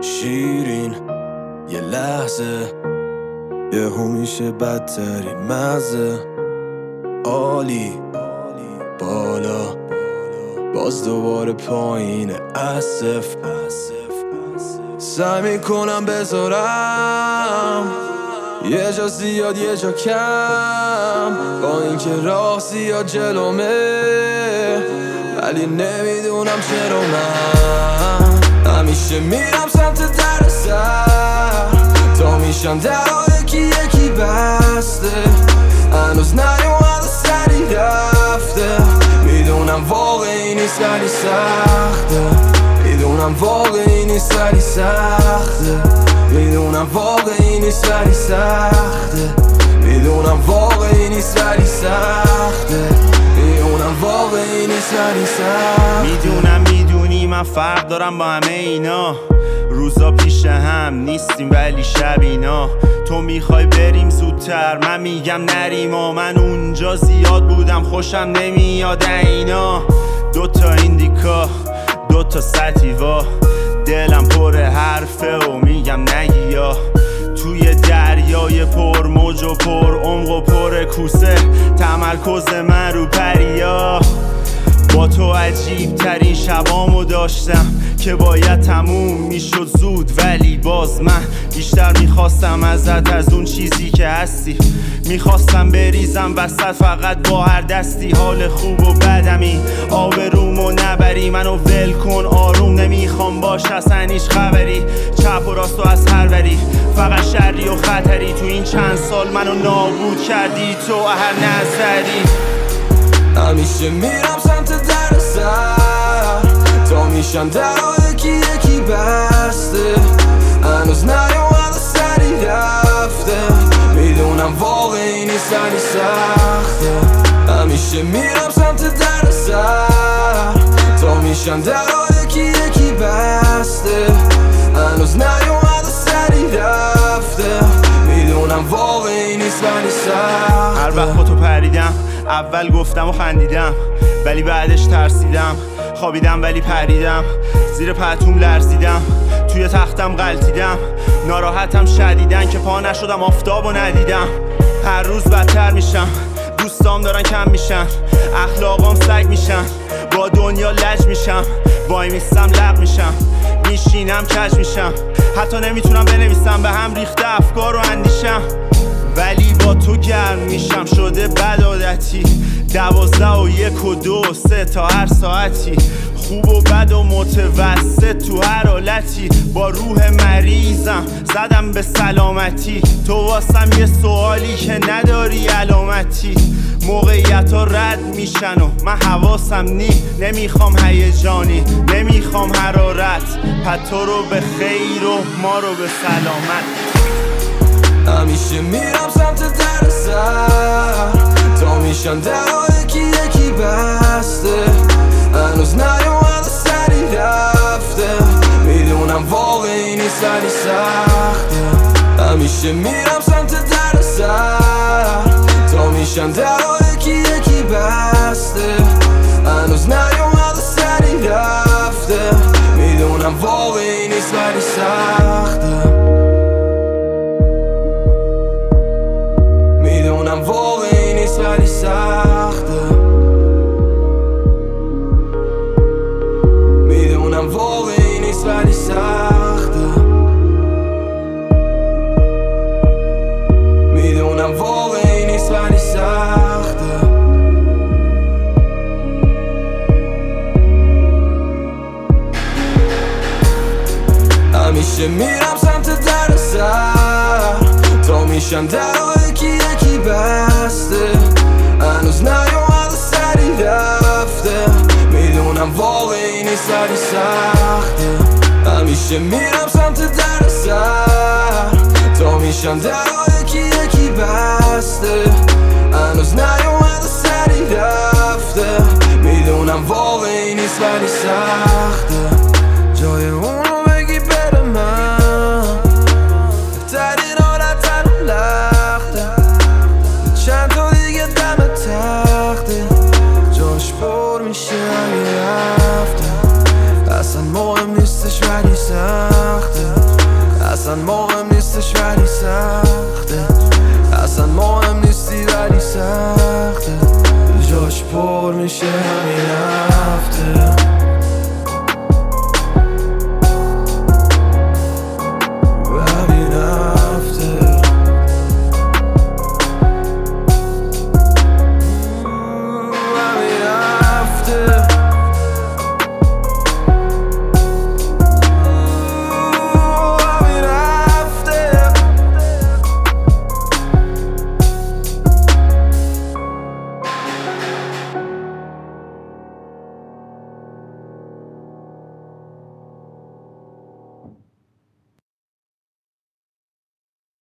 شیرین. یه لحظه یه میشه بدترین مزه. عالی بالا. باز دوباره پایین اسف. سعی می‌کنم بذارم. یه جا زیاد یه جا کم. با اینکه راه زیاد جلومه ولی نمی‌دونم چرا من. همیشه میرم سمت در سر. تا میشم در یکی یکی بسته. هنوز نیومده سری رفته. می‌دونم واقعی نیست ولی سخته. می‌دونم واقعی نیست ولی سخته. می‌دونم واقعی نیست ولی سخته. می‌دونم واقعی نیست ولی سخته. می‌دونم واقعی نیست ولی سخته. می‌دونم می‌دونی من فرق دارم با همه اینا. روزا پیش هم نیستیم ولی شب اینا. تو می‌خوای بریم زودتر؟ من میگم نریم و من اونجا زیاد بودم خوشم نمیاد اینا. دوتا ایندیکا دوتا سطیوا. دلم پر حرفه و میگم نگیا توی دریای پر موج و پر عمق و پر کوسه. تمرکز من رو پریا. عجیب ترین شبامو داشتم که باید تموم می‌شد زود ولی باز من بیشتر می‌خواستم ازت از اون چیزی که هستی می‌خواستم بریزم وسط فقط با هر دستی. حال خوب و بدمی آب رومو نبری. منو ول کن آروم نمی‌خوام باش اصلا هیچ خبری. چپ و راست و از هر وری. فقط شری و خطری. تو این چند سال منو نابود کردی تو هر نظری. همیشه میرم سمت سر تا میشم در یکی یکی بسته. هنوز نیومده سری رفته. می‌دونم واقعی نیست ولی سخته. همیشه میرم سمت در سر. تا میشم در یکی یکی بسته. هنوز نیومده سری رفته. می‌دونم واقعی نیست ولی سخته. هر وقت با تو پریدم اول گفتم و خندیدم. ولی بعدش ترسیدم. خوابیدم ولی پریدم. زیر پتوم لرزیدم. توی تختم غلطیدم ناراحتم شدیدن که پا نشدم آفتاب و ندیدم. هر روز بدتر میشم. دوستام دارن کم میشن. اخلاقام سگ میشن. با دنیا لج میشم. وای میستم لق میشم. میشینم کج میشم. حتی نمی‌تونم بنویسم. به هم ریخته افکار و اندیشم. ولی با تو گرم میشم شده بد عادتی دوازده و یک و دو سه تا هر ساعتی. خوب و بد و متوسط تو هر حالتی با روح مریضم زدم به سلامتی. تو واسم یه سوالی که نداری علامتی. موقعیت ها رد میشن و من حواسم نی. نمی‌خوام هیجانی نمی‌خوام حرارت. پتو رو به خیر و ما رو به سلامت. همیشه میرم سمت در سر. تا میشم در یکی یکی بسته. هنوز نیومده سری رفته. می‌دونم واقعی نیست ولی سخته. همیشه میرم سمت در سر. تا میشم در همیشه میرم سمت در سر. تا میشم در یکی یکی بسته. هنوز نیومده سری رفته. می‌دونم واقعی نیست ولی سخته. همیشه میرم سمت در سر. تا میشم در یکی یکی بسته. هنوز نیومده سری رفته. می‌دونم واقعی نیست ولی سخته. پر میشه همین هفته